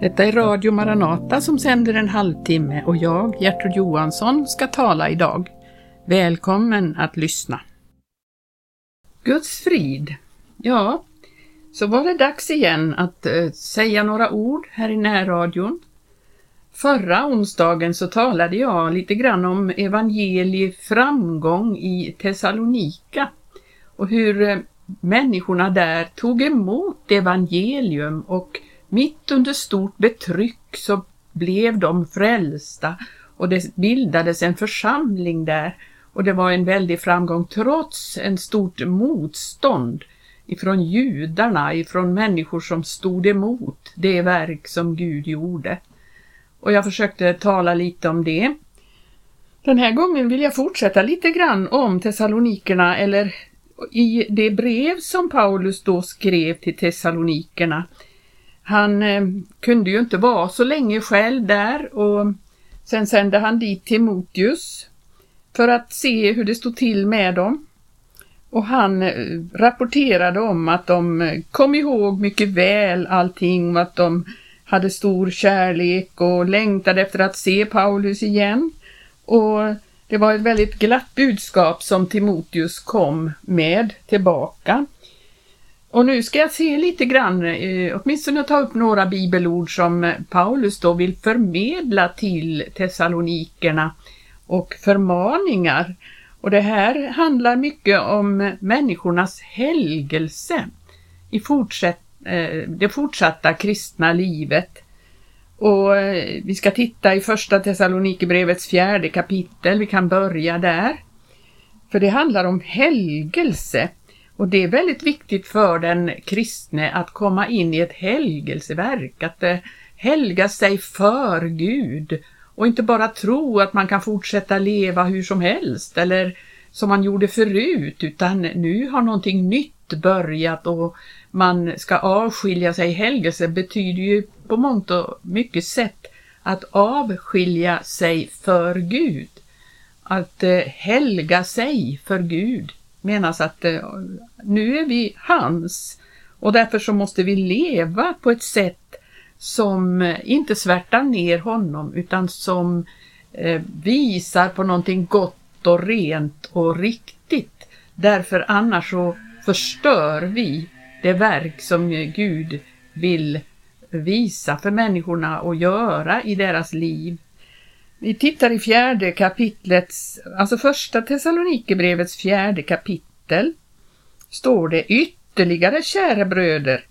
Detta är Radio Maranata som sänder en halvtimme och jag, Gertrud Johansson, ska tala idag. Välkommen att lyssna. Guds frid. Ja, så var det dags igen att eh, säga några ord här i närradion. Förra onsdagen så talade jag lite grann om evangelieframgång i Thessalonika och hur eh, människorna där tog emot evangelium och mitt under stort betryck så blev de frälsta och det bildades en församling där och det var en väldig framgång trots en stort motstånd ifrån judarna, ifrån människor som stod emot det verk som Gud gjorde. Och jag försökte tala lite om det. Den här gången vill jag fortsätta lite grann om Thessalonikerna eller i det brev som Paulus då skrev till Thessalonikerna han eh, kunde ju inte vara så länge själv där och sen sände han dit Timoteus för att se hur det stod till med dem. Och han eh, rapporterade om att de eh, kom ihåg mycket väl allting och att de hade stor kärlek och längtade efter att se Paulus igen. Och det var ett väldigt glatt budskap som Timoteus kom med tillbaka. Och nu ska jag se lite grann, eh, åtminstone ta upp några bibelord som eh, Paulus då vill förmedla till Thessalonikerna och förmaningar. Och det här handlar mycket om människornas helgelse i fortsätt, eh, det fortsatta kristna livet. Och eh, vi ska titta i första Thessalonikerbrevets fjärde kapitel, vi kan börja där. För det handlar om helgelse. Och det är väldigt viktigt för den kristne att komma in i ett helgelseverk, att eh, helga sig för Gud och inte bara tro att man kan fortsätta leva hur som helst eller som man gjorde förut utan nu har någonting nytt börjat och man ska avskilja sig. Helgelse betyder ju på mångt och mycket sätt att avskilja sig för Gud. Att eh, helga sig för Gud menas att eh, nu är vi hans och därför så måste vi leva på ett sätt som eh, inte svärtar ner honom utan som eh, visar på någonting gott och rent och riktigt. Därför annars så förstör vi det verk som Gud vill visa för människorna och göra i deras liv. Vi tittar i fjärde kapitlets, alltså första Thessalonikerbrevets fjärde kapitel, står det ytterligare kära bröder,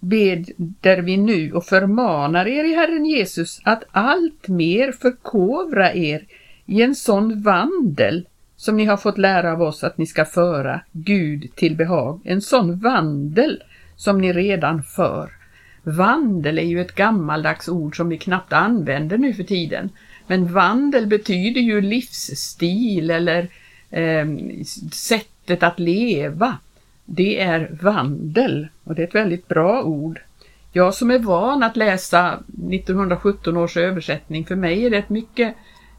beder vi nu och förmanar er i Herren Jesus att allt mer förkovra er i en sån vandel som ni har fått lära av oss att ni ska föra Gud till behag, en sån vandel som ni redan för. Vandel är ju ett gammaldags ord som vi knappt använder nu för tiden. Men vandel betyder ju livsstil eller eh, sättet att leva. Det är vandel och det är ett väldigt bra ord. Jag som är van att läsa 1917 års översättning, för mig är det ett mycket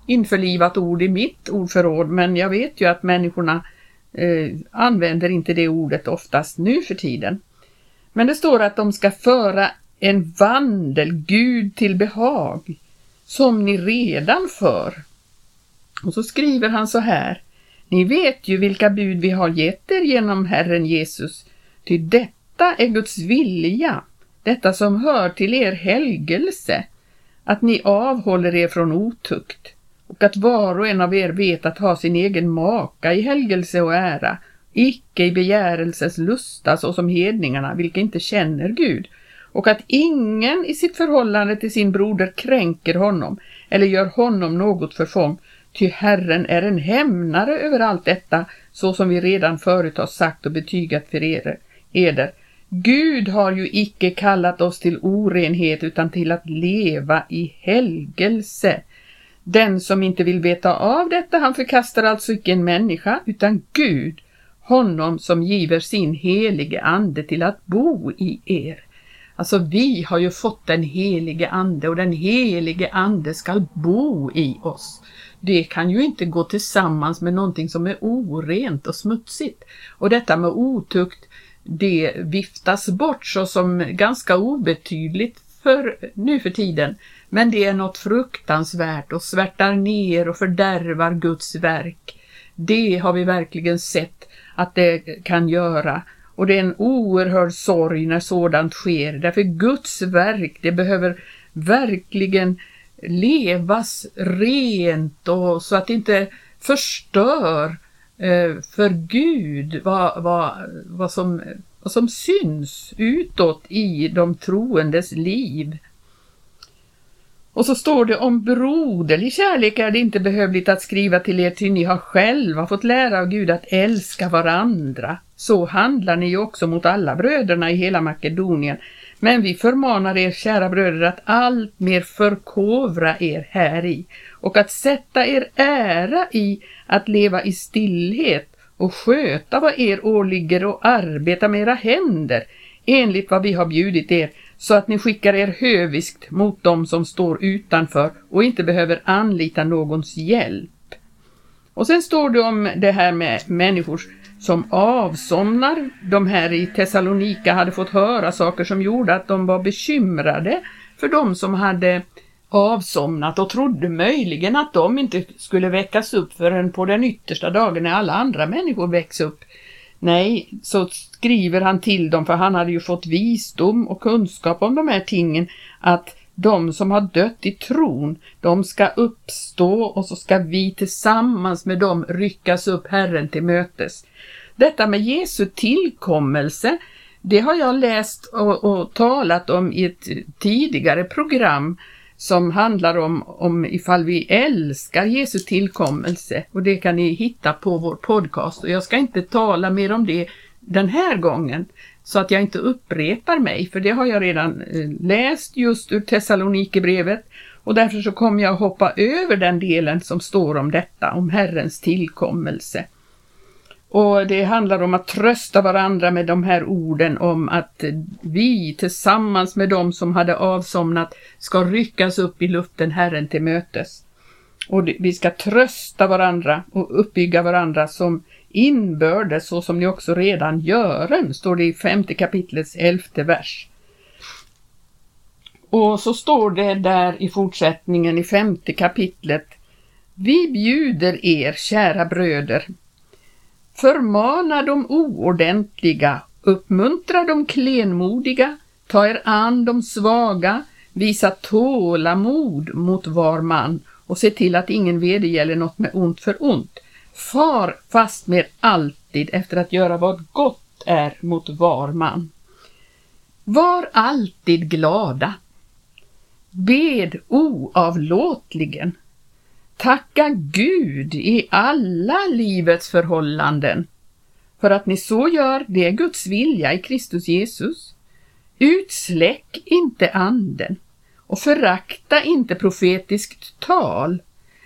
införlivat ord i mitt ordförråd, men jag vet ju att människorna eh, använder inte det ordet oftast nu för tiden. Men det står att de ska föra en vandel Gud till behag som ni redan för. Och så skriver han så här. Ni vet ju vilka bud vi har gett er genom Herren Jesus, ty detta är Guds vilja, detta som hör till er helgelse, att ni avhåller er från otukt och att var och en av er vet att ha sin egen maka i helgelse och ära, icke i begärelses lusta såsom hedningarna, vilka inte känner Gud, och att ingen i sitt förhållande till sin broder kränker honom eller gör honom något förfång, ty Herren är en hämnare över allt detta, så som vi redan förut har sagt och betygat för er, eder. Gud har ju icke kallat oss till orenhet utan till att leva i helgelse. Den som inte vill veta av detta, han förkastar alltså icke en människa, utan Gud, honom som giver sin helige ande till att bo i er. Alltså vi har ju fått den helige ande och den helige ande ska bo i oss. Det kan ju inte gå tillsammans med någonting som är orent och smutsigt. Och detta med otukt, det viftas bort så som ganska obetydligt för nu för tiden, men det är något fruktansvärt och svärtar ner och fördärvar Guds verk. Det har vi verkligen sett att det kan göra och det är en oerhörd sorg när sådant sker, därför Guds verk, det behöver verkligen levas rent och så att det inte förstör eh, för Gud vad, vad, vad, som, vad som syns utåt i de troendes liv. Och så står det om broderlig kärlek är det inte behövligt att skriva till er, ty ni har själva fått lära av Gud att älska varandra. Så handlar ni ju också mot alla bröderna i hela Makedonien. Men vi förmanar er, kära bröder, att allt mer förkovra er här i och att sätta er ära i att leva i stillhet och sköta vad er åligger och arbeta med era händer enligt vad vi har bjudit er så att ni skickar er höviskt mot dem som står utanför och inte behöver anlita någons hjälp. Och sen står det om det här med människor som avsomnar. De här i Thessalonika hade fått höra saker som gjorde att de var bekymrade för de som hade avsomnat och trodde möjligen att de inte skulle väckas upp förrän på den yttersta dagen när alla andra människor väcks upp. Nej, så skriver han till dem, för han hade ju fått visdom och kunskap om de här tingen, att de som har dött i tron, de ska uppstå och så ska vi tillsammans med dem ryckas upp Herren till mötes. Detta med Jesu tillkommelse, det har jag läst och, och talat om i ett tidigare program som handlar om, om ifall vi älskar Jesu tillkommelse. Och det kan ni hitta på vår podcast. Och jag ska inte tala mer om det den här gången så att jag inte upprepar mig för det har jag redan eh, läst just ur Thessalonikerbrevet och därför så kommer jag hoppa över den delen som står om detta, om Herrens tillkommelse. Och det handlar om att trösta varandra med de här orden om att vi tillsammans med dem som hade avsomnat ska ryckas upp i luften Herren till mötes. Och vi ska trösta varandra och uppbygga varandra som inbördes så som ni också redan gör, står det i femte kapitlets elfte vers. Och så står det där i fortsättningen i femte kapitlet Vi bjuder er, kära bröder, Förmana de oordentliga, uppmuntra de klenmodiga, ta er an de svaga, visa tålamod mot var man och se till att ingen vedergäller något med ont för ont. Far fast med alltid efter att göra vad gott är mot var man. Var alltid glada. Bed oavlåtligen. Tacka Gud i alla livets förhållanden. För att ni så gör, det är Guds vilja i Kristus Jesus. Utsläck inte anden och förakta inte profetiskt tal,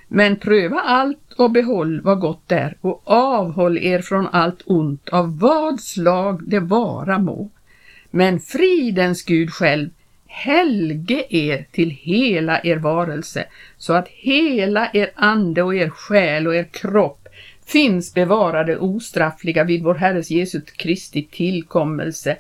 men pröva allt och behåll vad gott är och avhåll er från allt ont av vad slag det vara må. Men fridens Gud själv helge er till hela er varelse, så att hela er ande och er själ och er kropp finns bevarade ostraffliga vid vår Herres Jesus Kristi tillkommelse.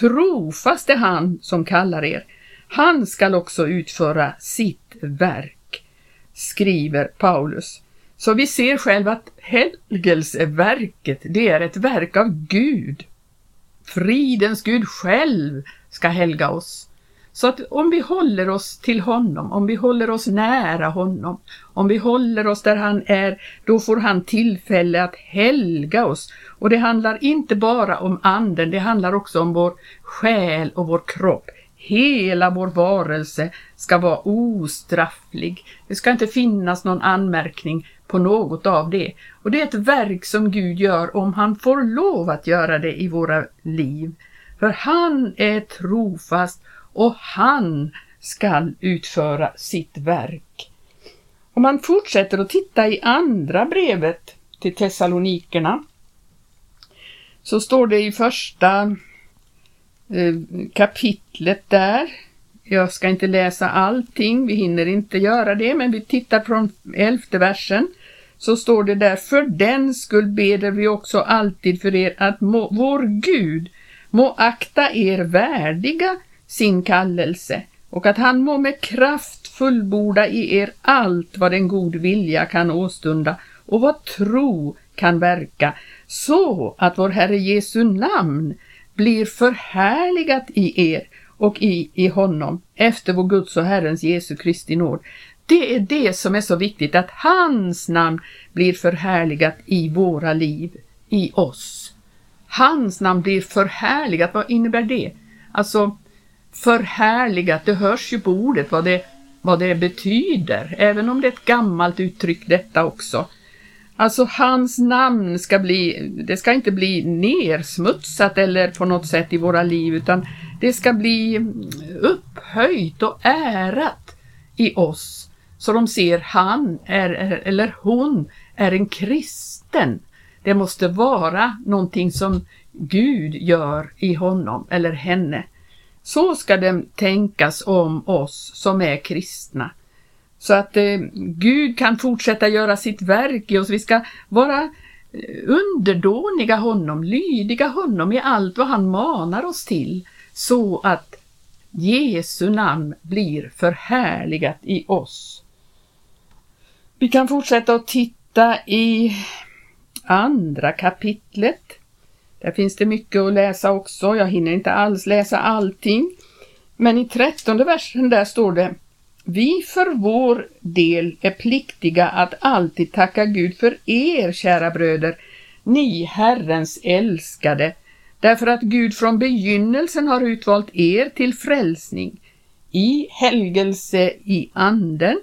Trofast är han som kallar er. Han skall också utföra sitt verk, skriver Paulus. Så vi ser själv att helgelseverket, det är ett verk av Gud. Fridens Gud själv ska helga oss. Så att om vi håller oss till honom, om vi håller oss nära honom, om vi håller oss där han är, då får han tillfälle att helga oss. Och det handlar inte bara om anden, det handlar också om vår själ och vår kropp. Hela vår varelse ska vara ostrafflig. Det ska inte finnas någon anmärkning på något av det. Och det är ett verk som Gud gör om han får lov att göra det i våra liv. För han är trofast och han skall utföra sitt verk. Om man fortsätter att titta i andra brevet till Thessalonikerna så står det i första Eh, kapitlet där. Jag ska inte läsa allting, vi hinner inte göra det, men vi tittar från elfte versen. Så står det där, för den skull beder vi också alltid för er att må, vår Gud må akta er värdiga sin kallelse och att han må med kraft fullborda i er allt vad en god vilja kan åstunda och vad tro kan verka, så att vår Herre Jesu namn blir förhärligat i er och i, i honom efter vår Guds och Herrens Jesu Kristi nåd. Det är det som är så viktigt, att hans namn blir förhärligat i våra liv, i oss. Hans namn blir förhärligat, vad innebär det? Alltså, förhärligat, det hörs ju på ordet vad det, vad det betyder, även om det är ett gammalt uttryck detta också. Alltså hans namn ska bli, det ska inte bli nersmutsat eller på något sätt i våra liv utan det ska bli upphöjt och ärat i oss. Så de ser han är, eller hon är en kristen. Det måste vara någonting som Gud gör i honom eller henne. Så ska det tänkas om oss som är kristna. Så att eh, Gud kan fortsätta göra sitt verk i oss. Vi ska vara eh, underdåniga honom, lydiga honom i allt vad han manar oss till, så att Jesu namn blir förhärligat i oss. Vi kan fortsätta att titta i andra kapitlet. Där finns det mycket att läsa också. Jag hinner inte alls läsa allting. Men i trettonde versen där står det vi för vår del är pliktiga att alltid tacka Gud för er, kära bröder, ni Herrens älskade, därför att Gud från begynnelsen har utvalt er till frälsning i helgelse i anden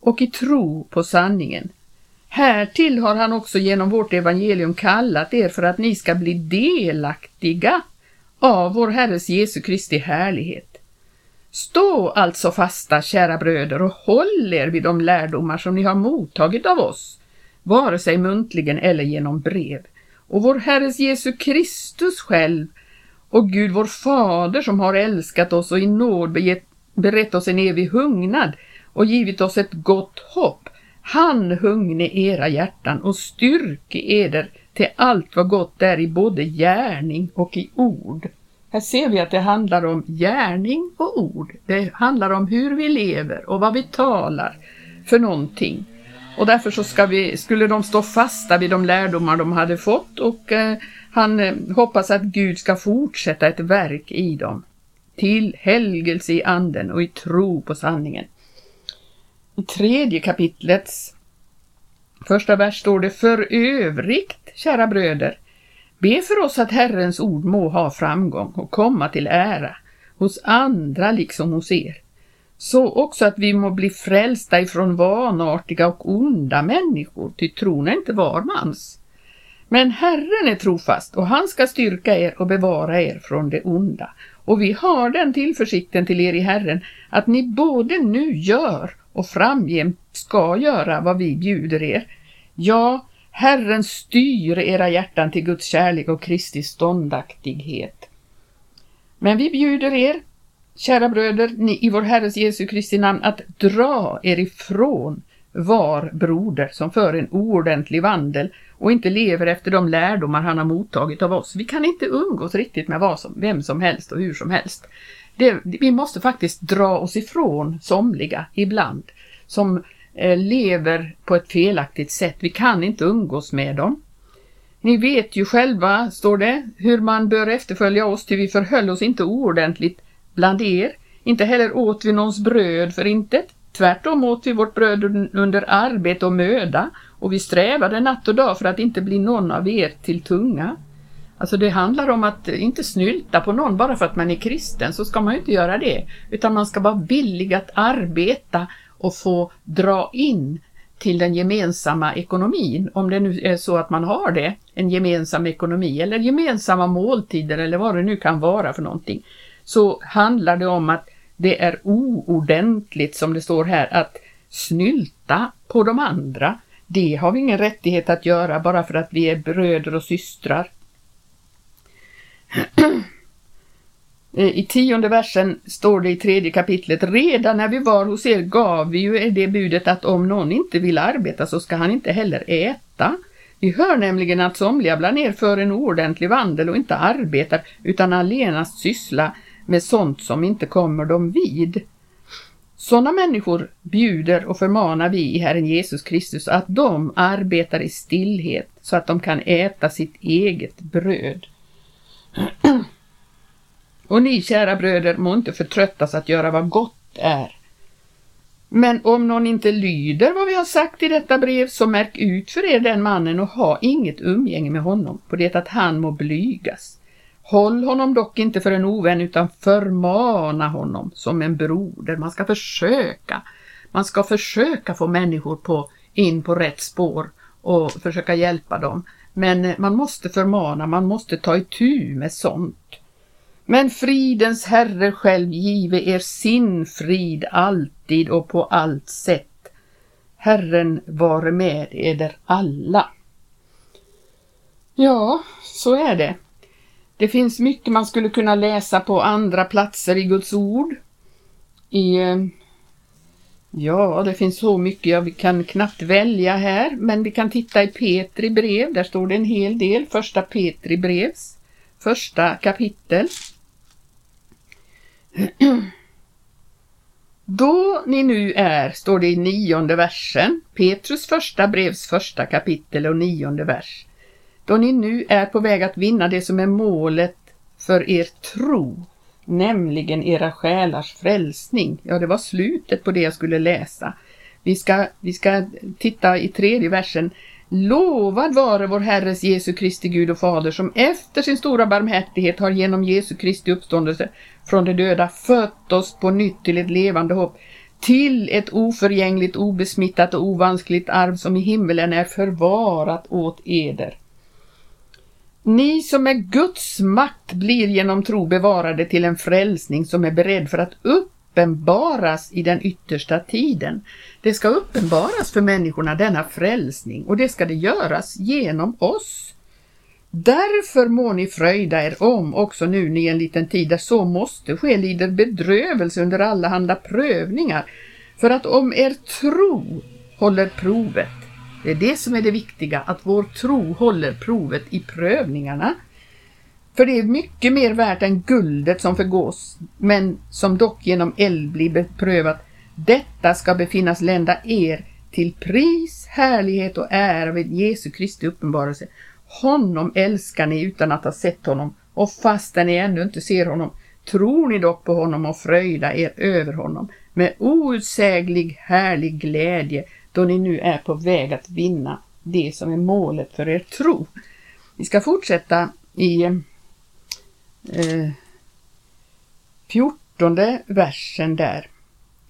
och i tro på sanningen. Härtill har han också genom vårt evangelium kallat er för att ni ska bli delaktiga av vår Herres Jesu Kristi härlighet. Stå alltså fasta, kära bröder, och håll er vid de lärdomar som ni har mottagit av oss, vare sig muntligen eller genom brev. Och vår Herres Jesu Kristus själv och Gud vår Fader som har älskat oss och i nåd berett oss en evig hungnad och givit oss ett gott hopp. Han hungne era hjärtan och styrke eder till allt vad gott är i både gärning och i ord. Här ser vi att det handlar om gärning och ord. Det handlar om hur vi lever och vad vi talar för någonting. Och därför så ska vi, skulle de stå fasta vid de lärdomar de hade fått och eh, han eh, hoppas att Gud ska fortsätta ett verk i dem. Till helgelse i anden och i tro på sanningen. I tredje kapitlets första vers står det För övrigt, kära bröder, Be för oss att Herrens ord må ha framgång och komma till ära hos andra liksom hos er. Så också att vi må bli frälsta ifrån vanartiga och onda människor, ty tron är inte var mans. Men Herren är trofast och han ska styrka er och bevara er från det onda. Och vi har den tillförsikten till er i Herren att ni både nu gör och framgent ska göra vad vi bjuder er. Ja, Herren styr era hjärtan till Guds kärlek och Kristi ståndaktighet. Men vi bjuder er, kära bröder, ni i vår Herres Jesu Kristi namn, att dra er ifrån var broder som för en oordentlig vandel och inte lever efter de lärdomar han har mottagit av oss. Vi kan inte umgås riktigt med vad som, vem som helst och hur som helst. Det, vi måste faktiskt dra oss ifrån somliga ibland som Eh, lever på ett felaktigt sätt. Vi kan inte umgås med dem. Ni vet ju själva, står det, hur man bör efterfölja oss till vi förhöll oss inte oordentligt bland er. Inte heller åt vi någons bröd för intet. Tvärtom åt vi vårt bröd under arbete och möda och vi strävade natt och dag för att inte bli någon av er till tunga. Alltså det handlar om att inte snylta på någon bara för att man är kristen så ska man ju inte göra det utan man ska vara villig att arbeta och få dra in till den gemensamma ekonomin, om det nu är så att man har det, en gemensam ekonomi eller gemensamma måltider eller vad det nu kan vara för någonting, så handlar det om att det är oordentligt som det står här att snylta på de andra. Det har vi ingen rättighet att göra bara för att vi är bröder och systrar. Eh, I tionde versen står det i tredje kapitlet, redan när vi var hos er gav vi ju det budet att om någon inte vill arbeta så ska han inte heller äta. Vi hör nämligen att somliga bland er för en ordentlig vandel och inte arbetar utan allenast syssla med sånt som inte kommer dem vid. Sådana människor bjuder och förmanar vi i Herren Jesus Kristus att de arbetar i stillhet så att de kan äta sitt eget bröd. Och ni kära bröder må inte förtröttas att göra vad gott är. Men om någon inte lyder vad vi har sagt i detta brev så märk ut för er den mannen och ha inget umgänge med honom på det att han må blygas. Håll honom dock inte för en ovän utan förmana honom som en broder. Man ska försöka. Man ska försöka få människor på, in på rätt spår och försöka hjälpa dem. Men man måste förmana, man måste ta itu med sånt. Men fridens Herre själv give er sin frid alltid och på allt sätt. Herren vare med eder alla. Ja, så är det. Det finns mycket man skulle kunna läsa på andra platser i Guds ord. I, eh, ja, det finns så mycket, ja, vi kan knappt välja här, men vi kan titta i Petri brev, där står det en hel del, första Petri brevs, första kapitel. Då ni nu är, står det i nionde versen, Petrus första brevs första kapitel och nionde vers. Då ni nu är på väg att vinna det som är målet för er tro, nämligen era själars frälsning. Ja, det var slutet på det jag skulle läsa. Vi ska, vi ska titta i tredje versen. Lovad vare vår Herres Jesu Kristi Gud och Fader som efter sin stora barmhärtighet har genom Jesu Kristi uppståndelse från de döda fött oss på nytt till ett levande hopp, till ett oförgängligt, obesmittat och ovanskligt arv som i himmelen är förvarat åt eder. Ni som är Guds makt blir genom tro bevarade till en frälsning som är beredd för att uppenbaras i den yttersta tiden. Det ska uppenbaras för människorna denna frälsning och det ska det göras genom oss. Därför må ni fröjda er om också nu ni en liten tid där så måste ske lider bedrövelse under alla handa prövningar för att om er tro håller provet det är det som är det viktiga, att vår tro håller provet i prövningarna. För det är mycket mer värt än guldet som förgås, men som dock genom eld blir beprövat. Detta ska befinnas lända er till pris, härlighet och ära vid Jesu Kristi uppenbarelse. Honom älskar ni utan att ha sett honom och fastän ni ännu inte ser honom tror ni dock på honom och fröjda er över honom med outsäglig härlig glädje då ni nu är på väg att vinna det som är målet för er tro. Vi ska fortsätta i eh, 14 versen där.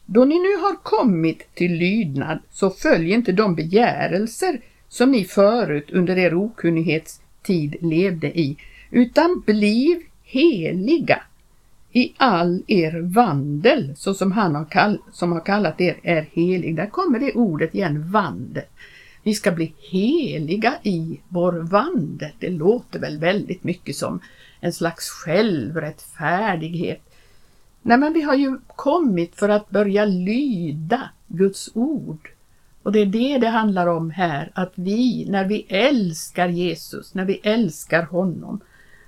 Då ni nu har kommit till lydnad så följ inte de begärelser som ni förut under er okunnighetstid levde i, utan bliv heliga i all er vandel, så som han har, kall som har kallat er är helig. Där kommer det ordet igen, vandel. Vi ska bli heliga i vår vandel. Det låter väl väldigt mycket som en slags självrättfärdighet. Nej, men vi har ju kommit för att börja lyda Guds ord. Och det är det det handlar om här, att vi, när vi älskar Jesus, när vi älskar honom,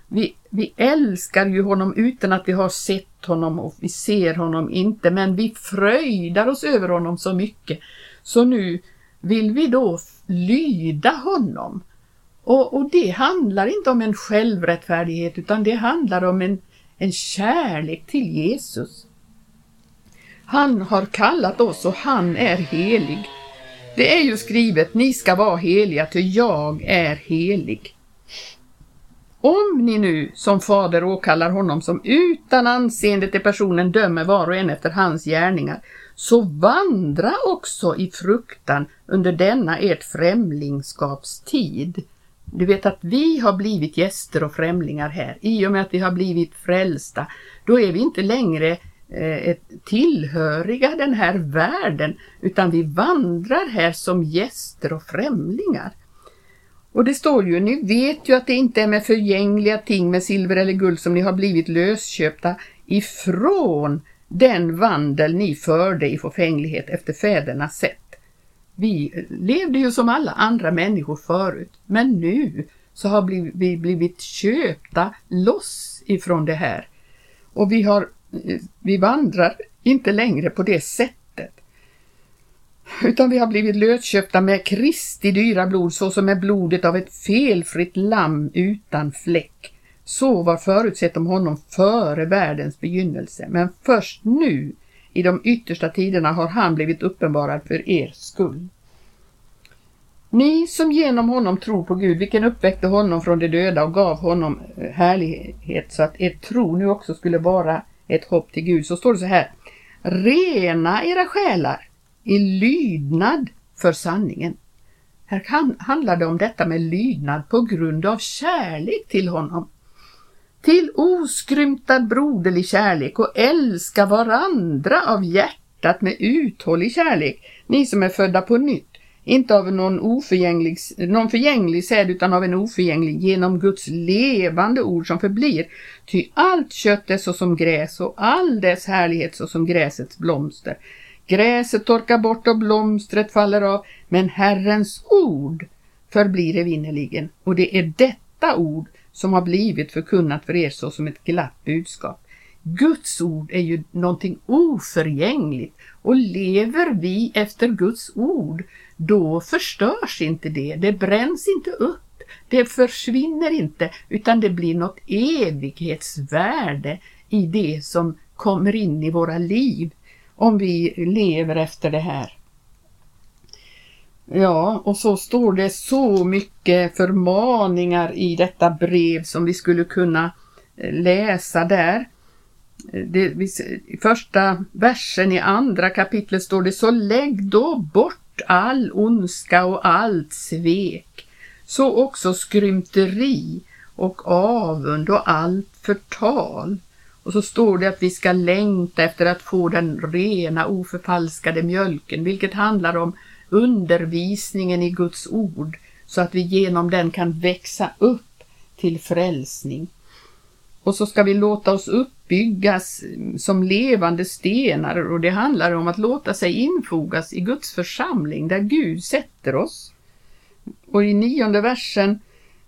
vi, vi älskar ju honom utan att vi har sett honom och vi ser honom inte, men vi fröjdar oss över honom så mycket. Så nu vill vi då lyda honom. Och, och det handlar inte om en självrättfärdighet utan det handlar om en, en kärlek till Jesus. Han har kallat oss och han är helig. Det är ju skrivet, ni ska vara heliga, ty jag är helig. Om ni nu som fader åkallar honom som utan anseende till personen dömer var och en efter hans gärningar, så vandra också i fruktan under denna ert främlingskapstid. Du vet att vi har blivit gäster och främlingar här. I och med att vi har blivit frälsta, då är vi inte längre eh, tillhöriga den här världen, utan vi vandrar här som gäster och främlingar. Och det står ju, ni vet ju att det inte är med förgängliga ting med silver eller guld som ni har blivit lösköpta ifrån den vandel ni förde i förfänglighet efter fädernas sätt. Vi levde ju som alla andra människor förut, men nu så har vi blivit köpta loss ifrån det här. Och vi, har, vi vandrar inte längre på det sättet. Utan vi har blivit lösköpta med Kristi dyra blod såsom med blodet av ett felfritt lamm utan fläck. Så var förutsett om honom före världens begynnelse, men först nu i de yttersta tiderna har han blivit uppenbarad för er skull. Ni som genom honom tror på Gud, vilken uppväckte honom från de döda och gav honom eh, härlighet så att er tro nu också skulle vara ett hopp till Gud. Så står det så här. Rena era själar i lydnad för sanningen. Här kan, handlar det om detta med lydnad på grund av kärlek till honom. Till oskrymtad broderlig kärlek och älska varandra av hjärtat med uthållig kärlek, ni som är födda på nytt inte av någon, oförgänglig, någon förgänglig säd utan av en oförgänglig genom Guds levande ord som förblir. Ty allt kött är såsom gräs och all dess härlighet såsom gräsets blomster. Gräset torkar bort och blomstret faller av, men Herrens ord förblir evinnerligen. Och det är detta ord som har blivit förkunnat för er såsom ett glatt budskap. Guds ord är ju någonting oförgängligt och lever vi efter Guds ord då förstörs inte det, det bränns inte upp, det försvinner inte utan det blir något evighetsvärde i det som kommer in i våra liv om vi lever efter det här. Ja, och så står det så mycket förmaningar i detta brev som vi skulle kunna eh, läsa där. Det, I första versen i andra kapitlet står det så lägg då bort all ondska och allt svek, så också skrymteri och avund och allt förtal. Och så står det att vi ska längta efter att få den rena oförfalskade mjölken, vilket handlar om undervisningen i Guds ord, så att vi genom den kan växa upp till frälsning. Och så ska vi låta oss upp byggas som levande stenar och det handlar om att låta sig infogas i Guds församling där Gud sätter oss. Och i nionde versen,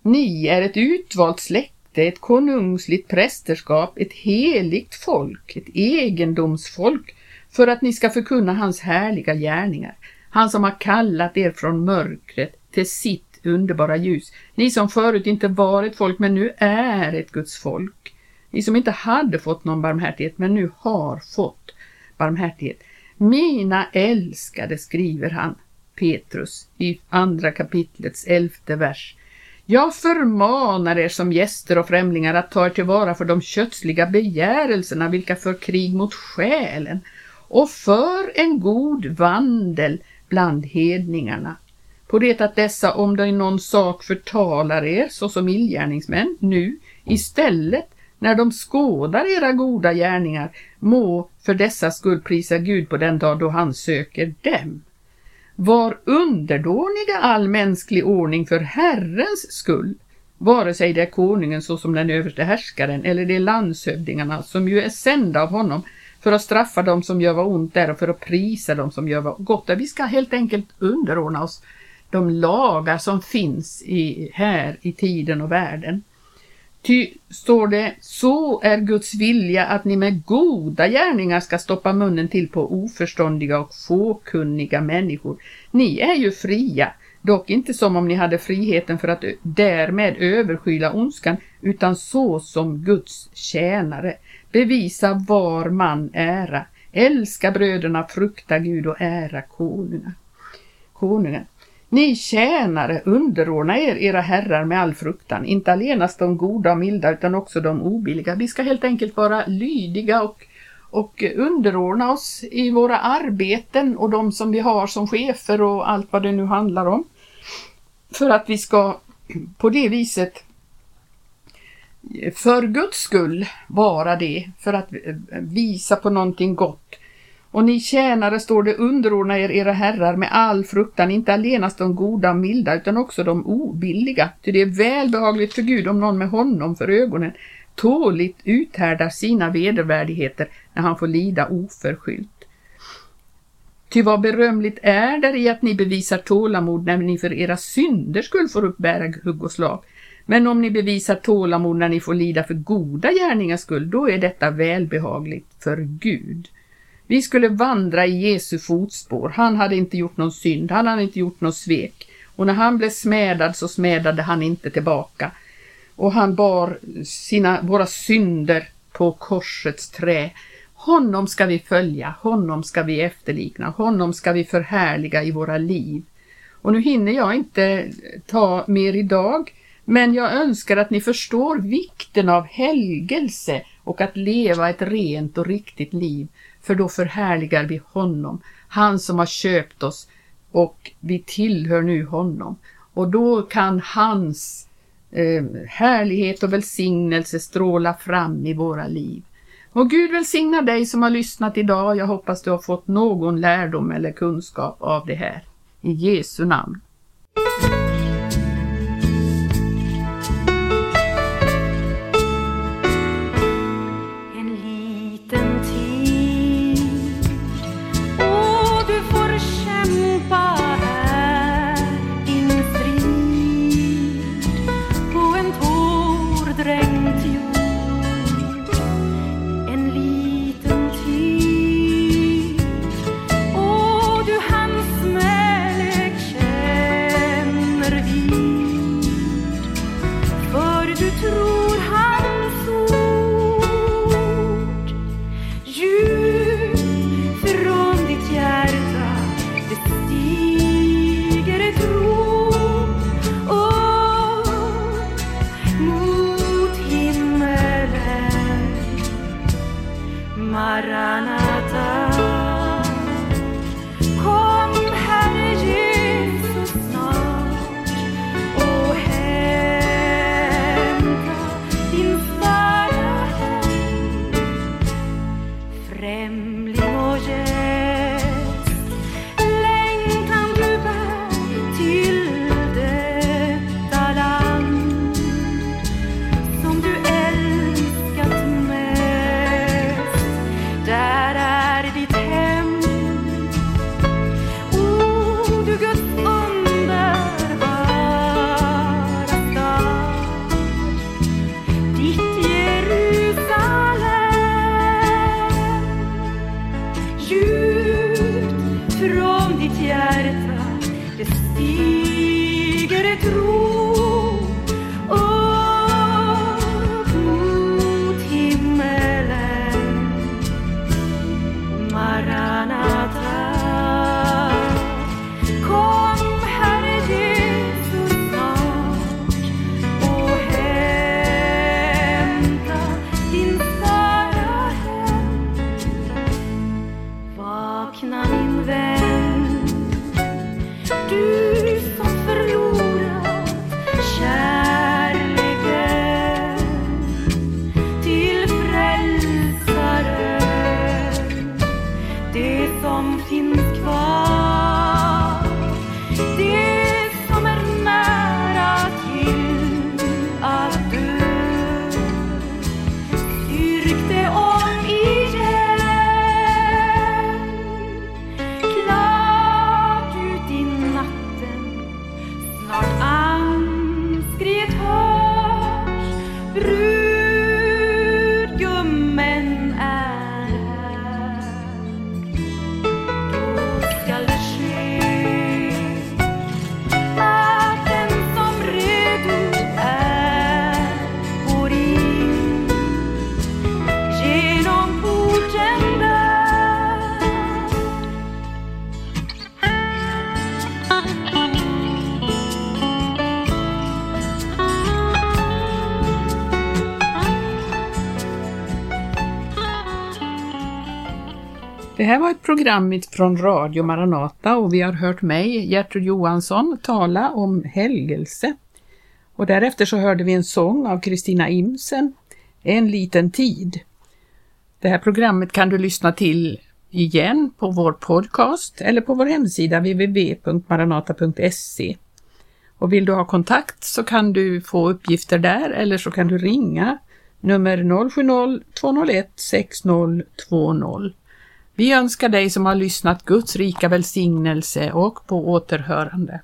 ni är ett utvalt släkte, ett konungsligt prästerskap, ett heligt folk, ett egendomsfolk, för att ni ska förkunna hans härliga gärningar. Han som har kallat er från mörkret till sitt underbara ljus. Ni som förut inte var ett folk men nu är ett Guds folk. Ni som inte hade fått någon barmhärtighet men nu har fått barmhärtighet. Mina älskade, skriver han, Petrus, i andra kapitlets elfte vers. Jag förmanar er som gäster och främlingar att ta er tillvara för de kötsliga begärelserna vilka för krig mot själen och för en god vandel bland hedningarna på det att dessa om de i någon sak förtalar er såsom illgärningsmän nu istället när de skådar era goda gärningar må för dessa skull prisa Gud på den dag då han söker dem. Var underdåniga all mänsklig ordning för Herrens skull, vare sig det är konungen såsom den överste härskaren eller det är landshövdingarna som ju är sända av honom för att straffa dem som gör vad ont är och för att prisa dem som gör vad gott är. Vi ska helt enkelt underordna oss de lagar som finns i, här i tiden och världen. Ty, står det, så är Guds vilja att ni med goda gärningar ska stoppa munnen till på oförståndiga och fåkunniga människor. Ni är ju fria, dock inte som om ni hade friheten för att därmed överskyla ondskan, utan så som Guds tjänare. Bevisa var man ära, älska bröderna, frukta Gud och ära konungen. Ni tjänare, underordna er era herrar med all fruktan, inte allenast de goda och milda utan också de obilliga. Vi ska helt enkelt vara lydiga och, och underordna oss i våra arbeten och de som vi har som chefer och allt vad det nu handlar om. För att vi ska på det viset för Guds skull vara det, för att visa på någonting gott och ni tjänare står det underordna er era herrar med all fruktan, inte allenast de goda och milda utan också de obilliga, ty det är välbehagligt för Gud om någon med honom för ögonen tåligt uthärdar sina vedervärdigheter när han får lida oförskyllt. Ty vad berömligt är det i att ni bevisar tålamod när ni för era synder skull får uppbära hugg och slag. Men om ni bevisar tålamod när ni får lida för goda gärningars skull, då är detta välbehagligt för Gud. Vi skulle vandra i Jesu fotspår. Han hade inte gjort någon synd, han hade inte gjort något svek. Och när han blev smädad så smädade han inte tillbaka. Och han bar sina, våra synder på korsets trä. Honom ska vi följa, honom ska vi efterlikna, honom ska vi förhärliga i våra liv. Och nu hinner jag inte ta mer idag, men jag önskar att ni förstår vikten av helgelse och att leva ett rent och riktigt liv, för då förhärligar vi honom, han som har köpt oss och vi tillhör nu honom. Och då kan hans eh, härlighet och välsignelse stråla fram i våra liv. Och Gud välsigna dig som har lyssnat idag. Jag hoppas du har fått någon lärdom eller kunskap av det här. I Jesu namn. Här var ett program från Radio Maranata och vi har hört mig, Gertrud Johansson, tala om helgelse. Och därefter så hörde vi en sång av Kristina Imsen, En liten tid. Det här programmet kan du lyssna till igen på vår podcast eller på vår hemsida www.maranata.se. Och vill du ha kontakt så kan du få uppgifter där eller så kan du ringa nummer 070-201 6020. Vi önskar dig som har lyssnat Guds rika välsignelse och på återhörande.